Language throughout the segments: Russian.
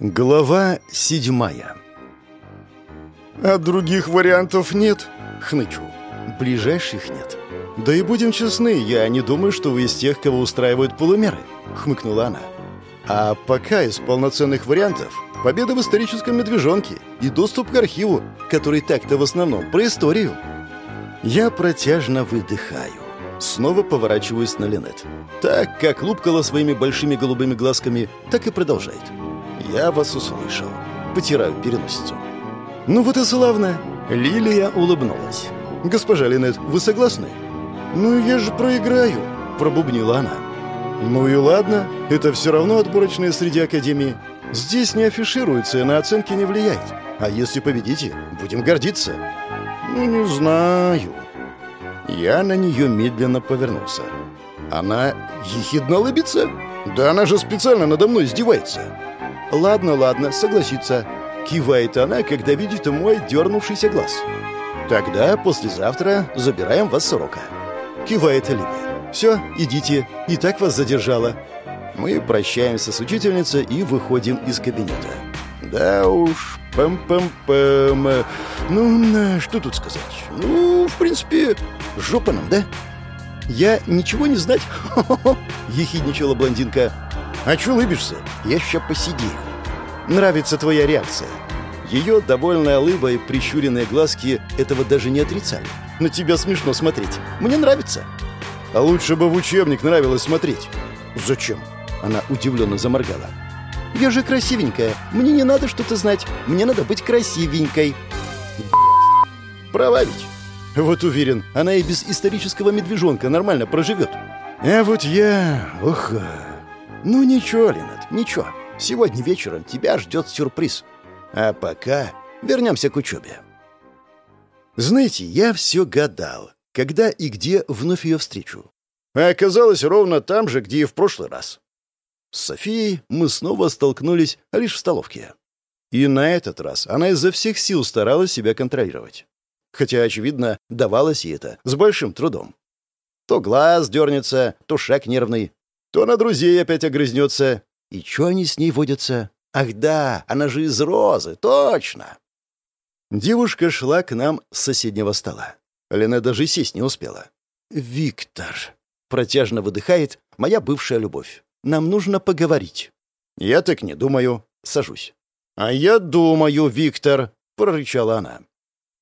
Глава седьмая «А других вариантов нет?» — хнычу. «Ближайших нет. Да и будем честны, я не думаю, что вы из тех, кого устраивают полумеры», — хмыкнула она. «А пока из полноценных вариантов победа в историческом медвежонке и доступ к архиву, который так-то в основном про историю». Я протяжно выдыхаю. Снова поворачиваюсь на Линет. Так, как лупкала своими большими голубыми глазками, так и продолжает. «Я вас услышал». Потираю переносицу. «Ну вот и славно!» Лилия улыбнулась. «Госпожа Линет, вы согласны?» «Ну я же проиграю!» Пробубнила она. «Ну и ладно, это все равно отборочные среди Академии. Здесь не афишируется и на оценки не влияет. А если победите, будем гордиться». «Ну не знаю». Я на нее медленно повернулся. Она ехидно улыбится? Да она же специально надо мной издевается. Ладно, ладно, согласится. Кивает она, когда видит мой дернувшийся глаз. Тогда послезавтра забираем вас с урока. Кивает Оливия. Все, идите, и так вас задержала. Мы прощаемся с учительницей и выходим из кабинета. Да уж, пам-пам-пам. Ну, что тут сказать? Ну, в принципе, жопа нам, да? Я ничего не знать? ехидничала блондинка. А чё улыбишься? Я ща посидею. Нравится твоя реакция. Ее довольная лыба и прищуренные глазки этого даже не отрицали. На тебя смешно смотреть. Мне нравится. А лучше бы в учебник нравилось смотреть. Зачем? Она удивленно заморгала. Я же красивенькая. Мне не надо что-то знать. Мне надо быть красивенькой. Права ведь. Вот уверен, она и без исторического медвежонка нормально проживет. А вот я... Ух... Ну ничего, Ленат, ничего. Сегодня вечером тебя ждет сюрприз. А пока вернемся к учебе. Знаете, я все гадал, когда и где вновь ее встречу. А оказалось ровно там же, где и в прошлый раз. С Софией мы снова столкнулись лишь в столовке. И на этот раз она изо всех сил старалась себя контролировать. Хотя, очевидно, давалось ей это с большим трудом. То глаз дернется, то шаг нервный, то на друзей опять огрызнется. И что они с ней водятся? Ах да, она же из розы, точно! Девушка шла к нам с соседнего стола. Лена даже сесть не успела. «Виктор», — протяжно выдыхает моя бывшая любовь. «Нам нужно поговорить». «Я так не думаю». Сажусь. «А я думаю, Виктор», — прорычала она.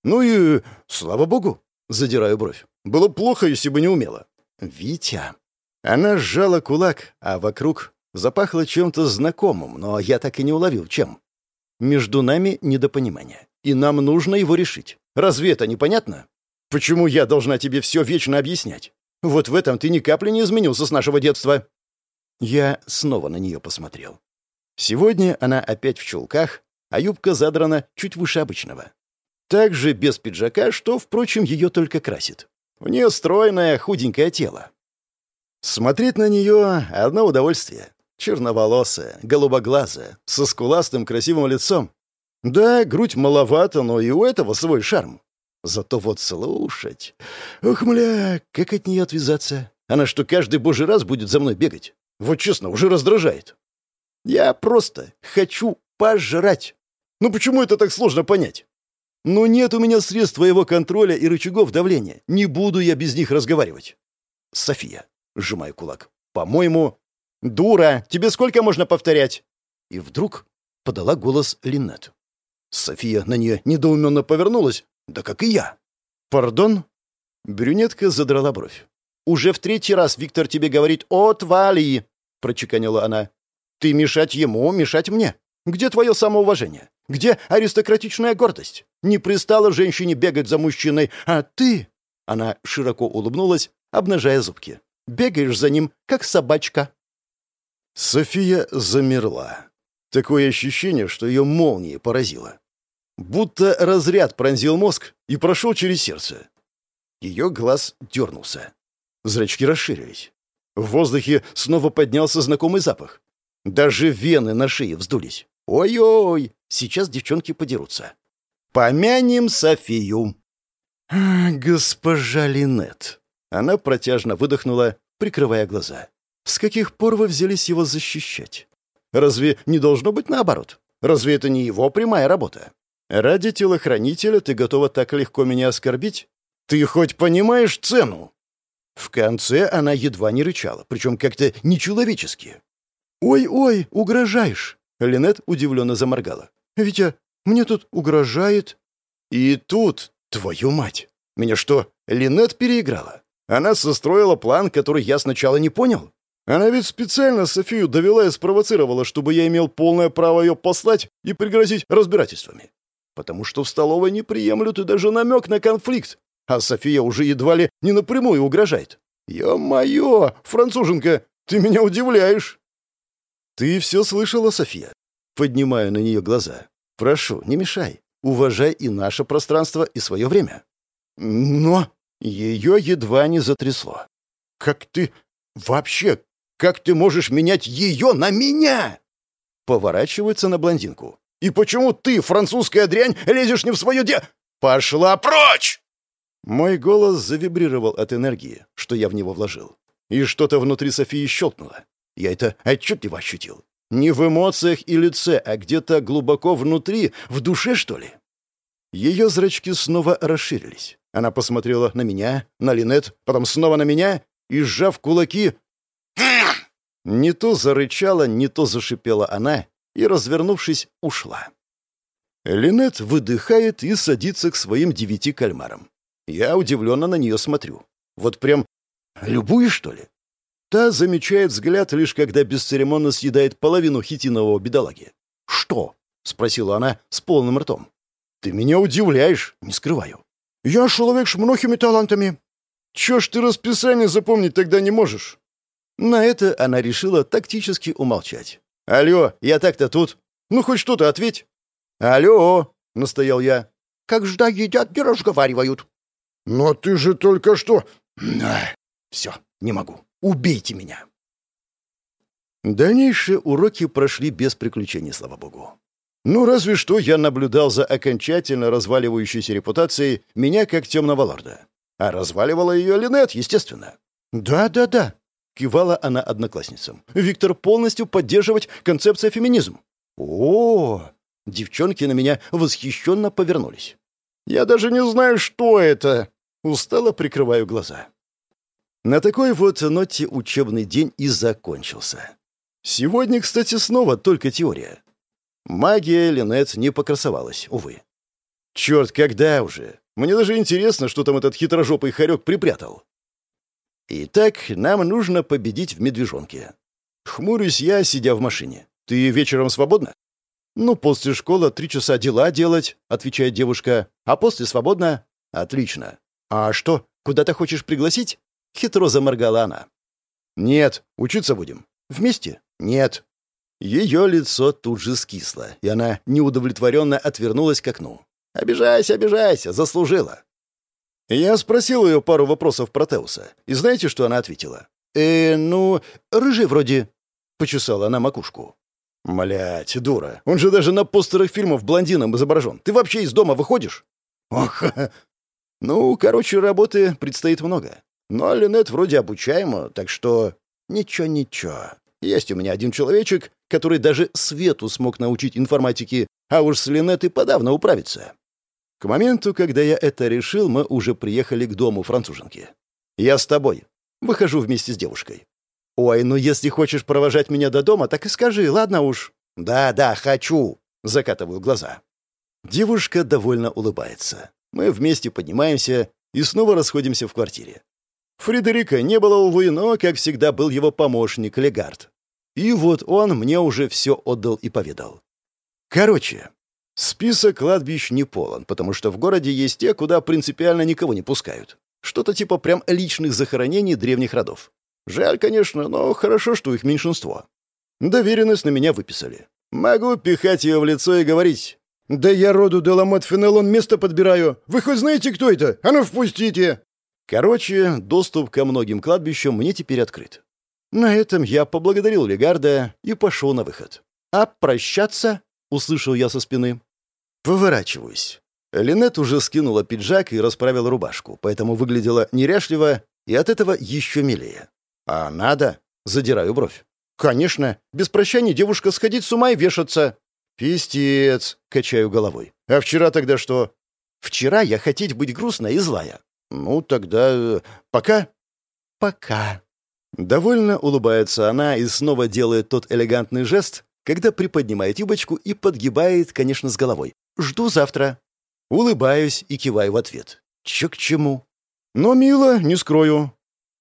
«Ну и слава богу», — задираю бровь. «Было плохо, если бы не умела». «Витя». Она сжала кулак, а вокруг запахло чем-то знакомым, но я так и не уловил, чем. Между нами недопонимание, и нам нужно его решить. Разве это непонятно? Почему я должна тебе все вечно объяснять? Вот в этом ты ни капли не изменился с нашего детства. Я снова на нее посмотрел. Сегодня она опять в чулках, а юбка задрана чуть выше обычного. Также без пиджака, что, впрочем, ее только красит. У нее стройное, худенькое тело. Смотреть на нее — одно удовольствие. Черноволосая, голубоглазая, со скуластым красивым лицом. Да, грудь маловато, но и у этого свой шарм. Зато вот слушать... Ух, мля, как от нее отвязаться? Она что, каждый божий раз будет за мной бегать? Вот честно, уже раздражает. Я просто хочу пожрать. Ну почему это так сложно понять? Ну нет у меня средств твоего контроля и рычагов давления. Не буду я без них разговаривать. София, сжимаю кулак. По-моему... Дура, тебе сколько можно повторять? И вдруг подала голос Линнет. София на нее недоуменно повернулась, да как и я. «Пардон?» Брюнетка задрала бровь. «Уже в третий раз Виктор тебе говорит «отвали», — прочеканила она. «Ты мешать ему, мешать мне. Где твое самоуважение? Где аристократичная гордость? Не пристала женщине бегать за мужчиной, а ты...» Она широко улыбнулась, обнажая зубки. «Бегаешь за ним, как собачка». София замерла. Такое ощущение, что ее молнией поразило. Будто разряд пронзил мозг и прошел через сердце. Ее глаз дернулся. Зрачки расширились. В воздухе снова поднялся знакомый запах. Даже вены на шее вздулись. Ой-ой, сейчас девчонки подерутся. Помянем Софию. «Госпожа Линет». Она протяжно выдохнула, прикрывая глаза. «С каких пор вы взялись его защищать?» Разве не должно быть наоборот? Разве это не его прямая работа? Ради телохранителя ты готова так легко меня оскорбить? Ты хоть понимаешь цену?» В конце она едва не рычала, причем как-то нечеловечески. «Ой-ой, угрожаешь!» Линет удивленно заморгала. «Витя, мне тут угрожает...» И тут, твою мать! Меня что, Линет переиграла? Она состроила план, который я сначала не понял? Она ведь специально Софию довела и спровоцировала, чтобы я имел полное право ее послать и пригрозить разбирательствами. Потому что в столовой не приемлют и даже намек на конфликт, а София уже едва ли не напрямую угрожает. «Ё-моё, француженка, ты меня удивляешь!» «Ты все слышала, София?» Поднимаю на нее глаза. «Прошу, не мешай. Уважай и наше пространство, и свое время». «Но...» Ее едва не затрясло. «Как ты... Вообще, как ты можешь менять ее на меня?» Поворачивается на блондинку. «И почему ты, французская дрянь, лезешь не в свое де...» «Пошла прочь!» Мой голос завибрировал от энергии, что я в него вложил. И что-то внутри Софии щелкнуло. Я это отчетливо ощутил. Не в эмоциях и лице, а где-то глубоко внутри, в душе, что ли. Ее зрачки снова расширились. Она посмотрела на меня, на Линет, потом снова на меня и, сжав кулаки... Не то зарычала, не то зашипела она и, развернувшись, ушла. Линет выдыхает и садится к своим девяти кальмарам. Я удивленно на нее смотрю. Вот прям любую, что ли? Та замечает взгляд, лишь когда бесцеремонно съедает половину хитинового бедолаги. «Что?» — спросила она с полным ртом. «Ты меня удивляешь, не скрываю». «Я человек с многими талантами». «Чё ж ты расписание запомнить тогда не можешь?» На это она решила тактически умолчать. «Алло, я так-то тут. Ну, хоть что-то ответь». «Алло», — настоял я. «Как жда едят, не разговаривают». «Но ты же только что...» «Все, не могу. Убейте меня!» Дальнейшие уроки прошли без приключений, слава богу. Ну, разве что я наблюдал за окончательно разваливающейся репутацией меня как темного лорда. А разваливала ее Линет, естественно. «Да-да-да», — кивала она одноклассницам. «Виктор полностью поддерживать концепция феминизм». О, -о, -о Девчонки на меня восхищенно повернулись. «Я даже не знаю, что это!» Устало прикрываю глаза. На такой вот ноте учебный день и закончился. Сегодня, кстати, снова только теория. Магия Линет не покрасовалась, увы. Черт, когда уже? Мне даже интересно, что там этот хитрожопый хорек припрятал. Итак, нам нужно победить в медвежонке. Хмурюсь я, сидя в машине. Ты вечером свободна? Ну, после школы три часа дела делать, отвечает девушка. А после свободно? Отлично. А что, куда-то хочешь пригласить? Хитро заморгала она. «Нет, учиться будем. Вместе? Нет». Ее лицо тут же скисло, и она неудовлетворенно отвернулась к окну. «Обижайся, обижайся, заслужила». Я спросил ее пару вопросов про Теуса, и знаете, что она ответила? «Э, ну, рыжий вроде», — почесала она макушку. «Млять, дура, он же даже на постерах фильмов блондином изображен. Ты вообще из дома выходишь?» «Ох, ну, короче, работы предстоит много. Но Линет вроде обучаема, так что... Ничего-ничего. Есть у меня один человечек, который даже Свету смог научить информатике, а уж с Линет подавно управиться. К моменту, когда я это решил, мы уже приехали к дому француженки. «Я с тобой. Выхожу вместе с девушкой». «Ой, ну если хочешь провожать меня до дома, так и скажи, ладно уж». «Да-да, хочу», — закатываю глаза. Девушка довольно улыбается. Мы вместе поднимаемся и снова расходимся в квартире. Фредерика не было, увы, но, как всегда, был его помощник Легард. И вот он мне уже все отдал и поведал. Короче, список кладбищ не полон, потому что в городе есть те, куда принципиально никого не пускают. Что-то типа прям личных захоронений древних родов. Жаль, конечно, но хорошо, что их меньшинство. Доверенность на меня выписали. Могу пихать ее в лицо и говорить. «Да я роду Деламот Фенелон место подбираю. Вы хоть знаете, кто это? А ну, впустите!» Короче, доступ ко многим кладбищам мне теперь открыт. На этом я поблагодарил Легарда и пошел на выход. «А прощаться?» — услышал я со спины. Поворачиваюсь. Линет уже скинула пиджак и расправила рубашку, поэтому выглядела неряшливо и от этого еще милее. «А надо?» — задираю бровь. «Конечно. Без прощания девушка сходить с ума и вешаться». «Пистец», — качаю головой. «А вчера тогда что?» «Вчера я хотеть быть грустная и злая». «Ну, тогда... Э, пока?» «Пока». Довольно улыбается она и снова делает тот элегантный жест, когда приподнимает юбочку и подгибает, конечно, с головой. «Жду завтра». Улыбаюсь и киваю в ответ. Чё к чему? Но мило, не скрою.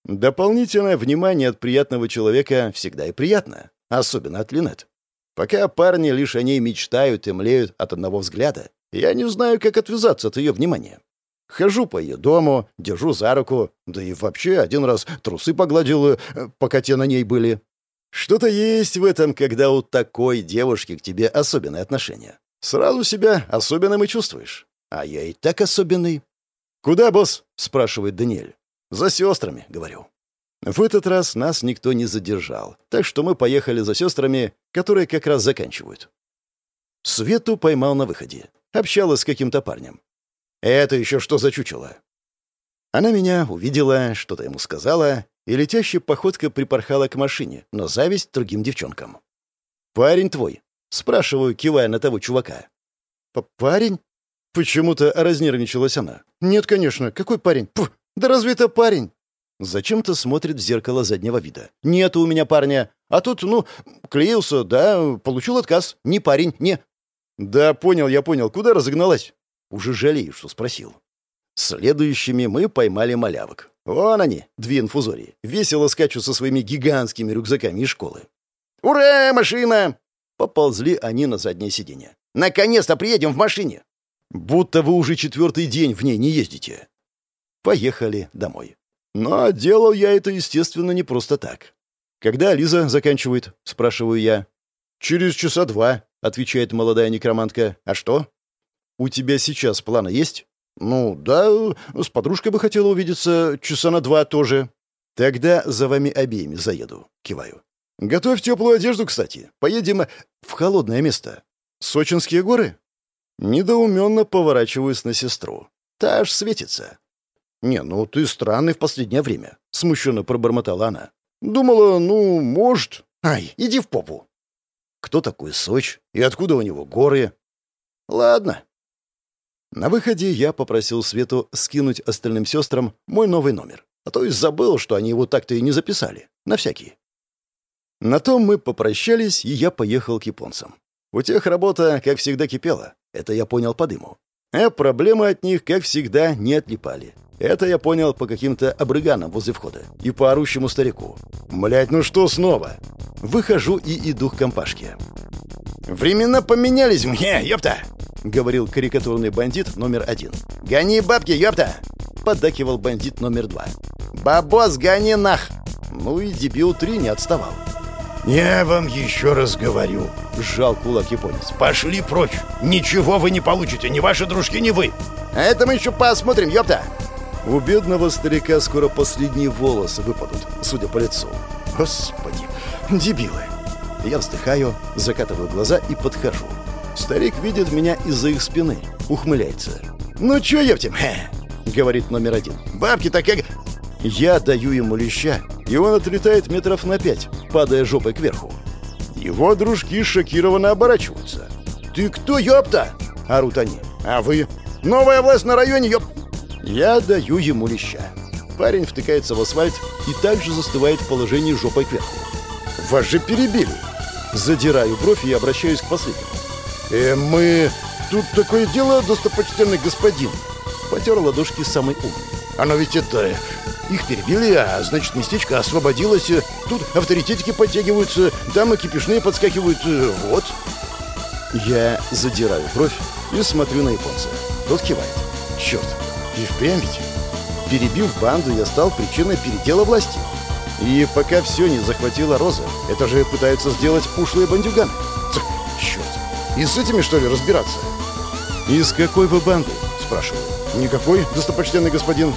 Дополнительное внимание от приятного человека всегда и приятно, особенно от Линет. Пока парни лишь о ней мечтают и млеют от одного взгляда, я не знаю, как отвязаться от ее внимания. Хожу по ее дому, держу за руку, да и вообще один раз трусы погладил, э, пока те на ней были. Что-то есть в этом, когда у такой девушки к тебе особенное отношение. Сразу себя особенным и чувствуешь. А я и так особенный. «Куда, босс?» — спрашивает Даниэль. «За сестрами», — говорю. В этот раз нас никто не задержал, так что мы поехали за сестрами, которые как раз заканчивают. Свету поймал на выходе. Общалась с каким-то парнем. «Это еще что за чучело?» Она меня увидела, что-то ему сказала, и летящая походка припорхала к машине, но зависть другим девчонкам. «Парень твой?» — спрашиваю, кивая на того чувака. «Парень?» Почему-то разнервничалась она. «Нет, конечно. Какой парень? Пф, да разве это парень?» Зачем-то смотрит в зеркало заднего вида. «Нет у меня парня. А тут, ну, клеился, да, получил отказ. Не парень, не...» «Да, понял, я понял. Куда разогналась?» Уже жалею, что спросил. Следующими мы поймали малявок. Вон они, две инфузории. Весело скачут со своими гигантскими рюкзаками из школы. «Ура, машина!» Поползли они на заднее сиденье. «Наконец-то приедем в машине!» Будто вы уже четвертый день в ней не ездите. Поехали домой. Но делал я это, естественно, не просто так. «Когда Лиза заканчивает?» — спрашиваю я. «Через часа два», — отвечает молодая некромантка. «А что?» «У тебя сейчас планы есть?» «Ну, да, с подружкой бы хотела увидеться. Часа на два тоже». «Тогда за вами обеими заеду», — киваю. «Готовь теплую одежду, кстати. Поедем в холодное место. Сочинские горы?» Недоуменно поворачиваюсь на сестру. Та аж светится. «Не, ну ты странный в последнее время», — смущенно пробормотала она. «Думала, ну, может...» «Ай, иди в попу!» «Кто такой Соч? И откуда у него горы?» «Ладно». На выходе я попросил Свету скинуть остальным сестрам мой новый номер, а то и забыл, что они его так-то и не записали. На всякий. На том мы попрощались, и я поехал к японцам. У тех работа, как всегда, кипела. Это я понял по дыму. А проблемы от них, как всегда, не отлипали. Это я понял по каким-то обрыганам возле входа и по орущему старику. Млять, ну что снова? Выхожу и иду к компашке. «Времена поменялись мне, ёпта!» — говорил карикатурный бандит номер один. «Гони бабки, ёпта!» — поддакивал бандит номер два. «Бабос, гони нах!» Ну и дебил три не отставал. «Я вам еще раз говорю», — сжал кулак японец. «Пошли прочь! Ничего вы не получите, ни ваши дружки, ни вы!» «А это мы еще посмотрим, ёпта!» У бедного старика скоро последние волосы выпадут, судя по лицу. Господи, дебилы! Я вздыхаю, закатываю глаза и подхожу. Старик видит меня из-за их спины, ухмыляется. «Ну чё, ёптим?» — говорит номер один. «Бабки-то как...» Я даю ему леща, и он отлетает метров на пять, падая жопой кверху. Его дружки шокированно оборачиваются. «Ты кто, ёпта?» — орут они. «А вы?» «Новая власть на районе, ёп...» Я даю ему леща. Парень втыкается в асфальт и также застывает в положении жопой кверху. «Вас же перебили!» Задираю бровь и обращаюсь к последнему. «Э, мы... Тут такое дело, достопочтенный господин!» Потер ладошки самый умный. «Оно ведь это... Их перебили, а значит, местечко освободилось. Тут авторитетики подтягиваются, дамы кипишные подскакивают. Вот. Я задираю бровь и смотрю на японца. Тот кивает. Черт, и впрямь ведь. Перебив банду, я стал причиной передела власти. И пока все не захватила Роза, это же пытаются сделать ушлые бандюганы. Черт, и с этими, что ли, разбираться? «Из какой вы банды?» – спрашиваю. «Никакой, достопочтенный господин.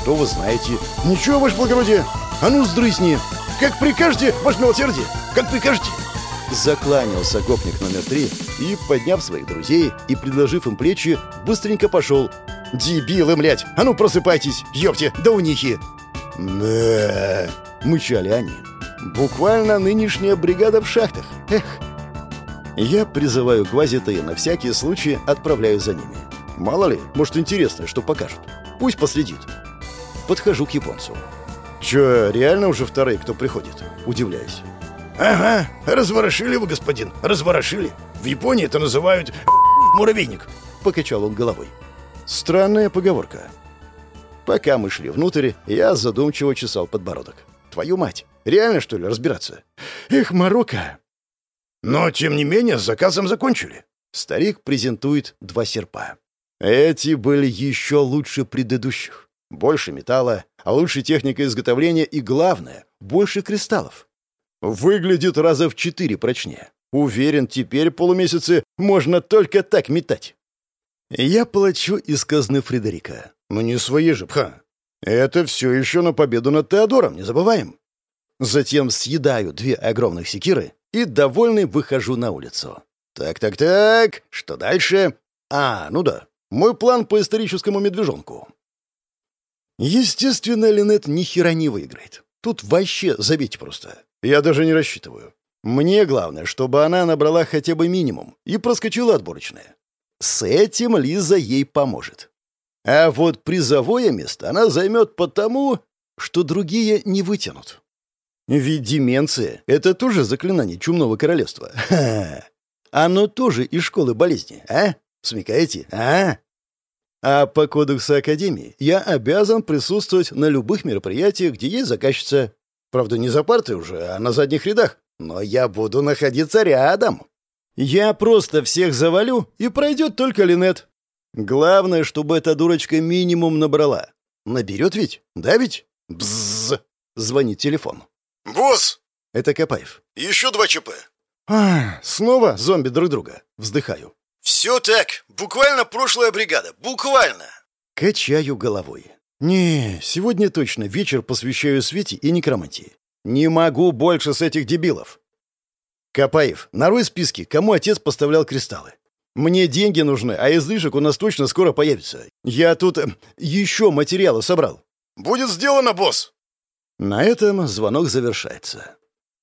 Что вы знаете? Ничего, ваше благородие. А ну, сдрысни. Как прикажете, ваше милосердие. Как прикажете. Закланялся гопник номер три и, подняв своих друзей и предложив им плечи, быстренько пошел. «Дебилы, млять! А ну просыпайтесь! Ёпте, да унихи!» «Да...» — мычали они. Буквально нынешняя бригада в шахтах. Эх. Я призываю Гвазита и на всякий случай отправляю за ними. Мало ли, может, интересное, что покажут. Пусть последит. Подхожу к японцу. «Чё, реально уже вторые, кто приходит?» Удивляюсь. «Ага, разворошили вы, господин, разворошили. В Японии это называют муравейник», — покачал он головой. Странная поговорка. Пока мы шли внутрь, я задумчиво чесал подбородок. Твою мать, реально, что ли, разбираться? Эх, Марокко! Но, тем не менее, с заказом закончили. Старик презентует два серпа. Эти были еще лучше предыдущих. Больше металла, а лучше техника изготовления и, главное, больше кристаллов. Выглядит раза в четыре прочнее. Уверен, теперь полумесяцы можно только так метать. Я плачу из казны Фредерика. Ну не свои же, пха. Это все еще на победу над Теодором, не забываем. Затем съедаю две огромных секиры и, довольный, выхожу на улицу. Так-так-так, что дальше? А, ну да, мой план по историческому медвежонку. Естественно, Линет ни хера не выиграет. Тут вообще забить просто. Я даже не рассчитываю. Мне главное, чтобы она набрала хотя бы минимум и проскочила отборочное. С этим Лиза ей поможет. А вот призовое место она займет потому, что другие не вытянут. Ведь деменция — это тоже заклинание чумного королевства. Ха! Оно тоже из школы болезни, а? Смекаете, а? А по кодексу Академии я обязан присутствовать на любых мероприятиях, где есть заказчица. Правда, не за партой уже, а на задних рядах. Но я буду находиться рядом. Я просто всех завалю, и пройдет только Линет. Главное, чтобы эта дурочка минимум набрала. Наберет ведь? Да ведь? Бззз. Звонит телефон. «Босс!» Это Копаев. «Еще два ЧП». А, снова зомби друг друга. Вздыхаю. «Все так. Буквально прошлая бригада. Буквально!» Качаю головой. «Не, сегодня точно вечер посвящаю Свете и некромантии. Не могу больше с этих дебилов». «Копаев, нарой списки, кому отец поставлял кристаллы. Мне деньги нужны, а излишек у нас точно скоро появится. Я тут э, еще материалы собрал». «Будет сделано, босс!» На этом звонок завершается.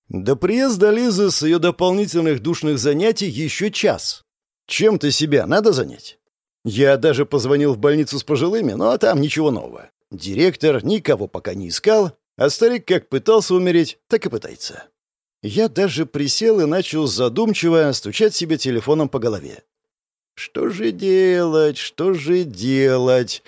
До приезда Лизы с ее дополнительных душных занятий еще час. Чем-то себя надо занять? Я даже позвонил в больницу с пожилыми, но там ничего нового. Директор никого пока не искал, а старик как пытался умереть, так и пытается. Я даже присел и начал задумчиво стучать себе телефоном по голове. Что же делать, что же делать?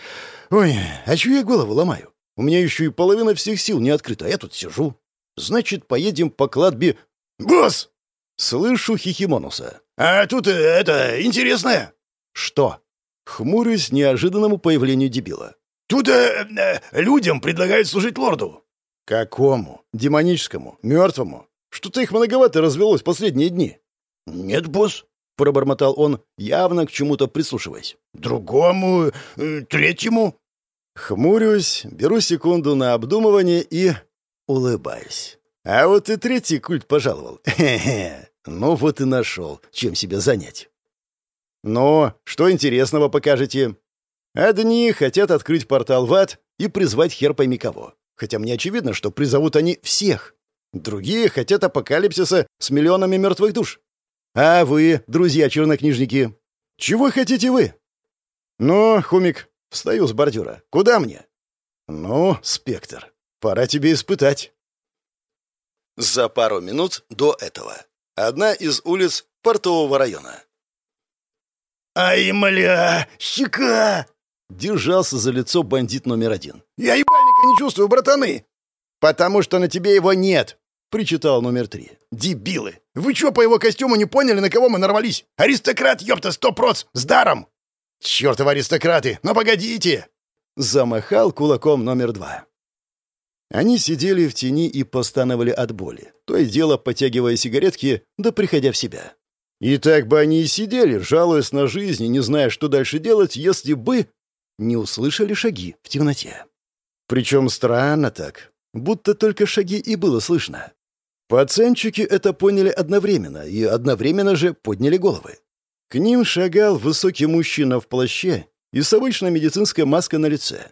Ой, а чего я голову ломаю? У меня еще и половина всех сил не открыта, а я тут сижу. Значит, поедем по кладбе... «Босс!» Слышу Хихимонуса. «А тут э, это интересное». «Что?» Хмурюсь неожиданному появлению дебила. «Тут э, э, людям предлагают служить лорду». «Какому? Демоническому? Мертвому? Что-то их многовато развелось последние дни». «Нет, босс», — пробормотал он, явно к чему-то прислушиваясь. «Другому, э, третьему». Хмурюсь, беру секунду на обдумывание и улыбаюсь. А вот и третий культ пожаловал. Хе-хе. Ну вот и нашел, чем себя занять. Ну, что интересного покажете? Одни хотят открыть портал в ад и призвать хер пойми кого. Хотя мне очевидно, что призовут они всех. Другие хотят апокалипсиса с миллионами мертвых душ. А вы, друзья-чернокнижники, чего хотите вы? Ну, Хумик, встаю с бордюра. Куда мне? Ну, Спектр, пора тебе испытать. За пару минут до этого. Одна из улиц портового района. «Ай, мля, щека!» Держался за лицо бандит номер один. «Я ебальника не чувствую, братаны!» «Потому что на тебе его нет!» — причитал номер три. «Дебилы! Вы чё по его костюму не поняли, на кого мы нарвались? Аристократ, ёпта, сто проц, с даром!» «Чёртовы аристократы! Но погодите!» Замахал кулаком номер два. Они сидели в тени и постановали от боли, то и дело потягивая сигаретки, да приходя в себя. И так бы они и сидели, жалуясь на жизнь и не зная, что дальше делать, если бы не услышали шаги в темноте. Причем странно так, будто только шаги и было слышно. Пацанчики это поняли одновременно и одновременно же подняли головы. К ним шагал высокий мужчина в плаще и с обычной медицинской маской на лице.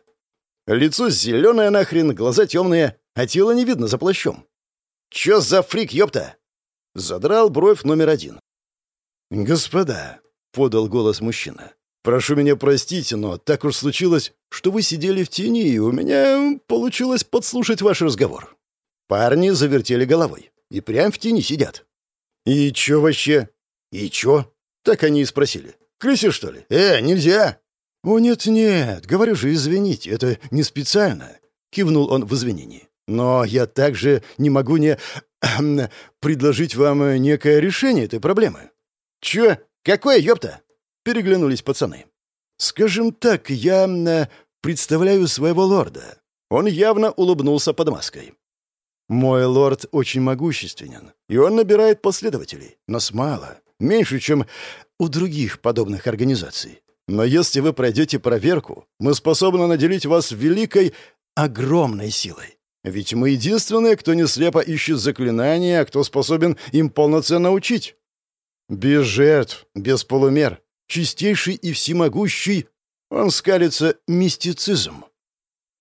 Лицо зеленое нахрен, глаза темные, а тело не видно за плащом. Чё за фрик, ёпта?» Задрал бровь номер один. «Господа», — подал голос мужчина, — «прошу меня простить, но так уж случилось, что вы сидели в тени, и у меня получилось подслушать ваш разговор». Парни завертели головой и прям в тени сидят. «И чё вообще?» «И чё?» Так они и спросили. «Крыси, что ли?» «Э, нельзя!» «О, нет-нет, говорю же, извините, это не специально», — кивнул он в извинении. «Но я также не могу не предложить вам некое решение этой проблемы». «Чё? Какое, ёпта?» — переглянулись пацаны. «Скажем так, я представляю своего лорда». Он явно улыбнулся под маской. «Мой лорд очень могущественен, и он набирает последователей. Нас мало, меньше, чем у других подобных организаций. Но если вы пройдете проверку, мы способны наделить вас великой, огромной силой. Ведь мы единственные, кто не слепо ищет заклинания, а кто способен им полноценно учить. Без жертв, без полумер, чистейший и всемогущий, он скалится мистицизм.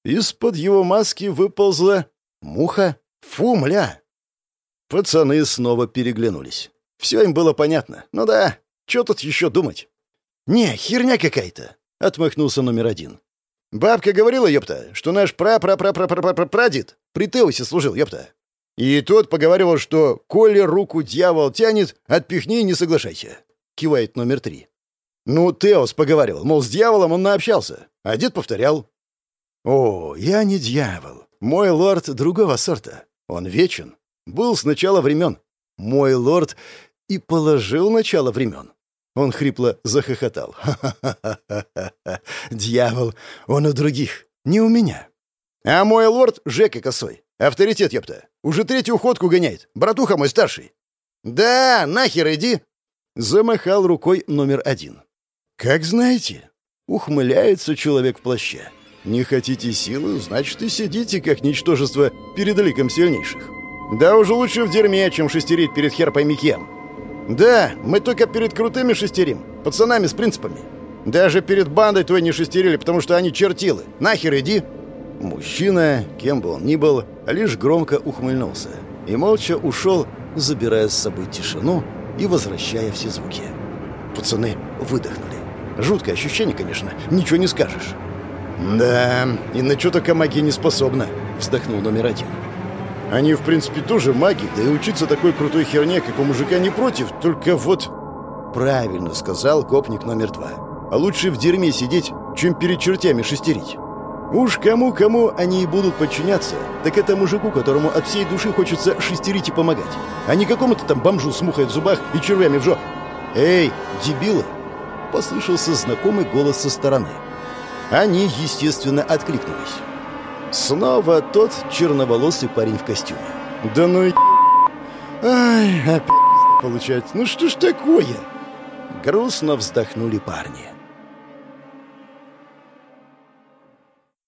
Из-под его маски выползла муха. Фу, мля! Пацаны снова переглянулись. Все им было понятно. Ну да, что тут еще думать? «Не, херня какая-то», — отмахнулся номер один. «Бабка говорила, ёпта, что наш пра-пра-пра-пра-пра-прадед при Теусе служил, ёпта. И тот поговаривал, что «коли руку дьявол тянет, отпихни и не соглашайся», — кивает номер три. Ну, Теос поговаривал, мол, с дьяволом он наобщался, а дед повторял. «О, я не дьявол. Мой лорд другого сорта. Он вечен. Был с начала времен. Мой лорд и положил начало времен. Он хрипло захохотал. «Ха-ха-ха-ха! Дьявол! Он у других, не у меня!» «А мой лорд — Жека Косой. Авторитет, ёпта. Уже третью ходку гоняет. Братуха мой старший». «Да, нахер иди!» Замахал рукой номер один. «Как знаете?» — ухмыляется человек в плаще. «Не хотите силы, значит, и сидите, как ничтожество, перед ликом сильнейших. Да уже лучше в дерьме, чем шестерить перед хер пойми кем». «Да, мы только перед крутыми шестерим, пацанами с принципами. Даже перед бандой твой не шестерили, потому что они чертилы. Нахер иди!» Мужчина, кем бы он ни был, лишь громко ухмыльнулся и молча ушел, забирая с собой тишину и возвращая все звуки. Пацаны выдохнули. Жуткое ощущение, конечно, ничего не скажешь. «Да, и на только магия не способна», — вздохнул номер один. Они, в принципе, тоже маги, да и учиться такой крутой херне, как у мужика, не против, только вот...» «Правильно», — сказал гопник номер два. «А лучше в дерьме сидеть, чем перед чертями шестерить». Уж кому-кому они и будут подчиняться, так это мужику, которому от всей души хочется шестерить и помогать, а не какому-то там бомжу с мухой в зубах и червями в жопе. «Эй, дебилы!» — послышался знакомый голос со стороны. Они, естественно, откликнулись. Снова тот черноволосый парень в костюме. «Да ну и... Ай, опять получать. Ну что ж такое?» Грустно вздохнули парни.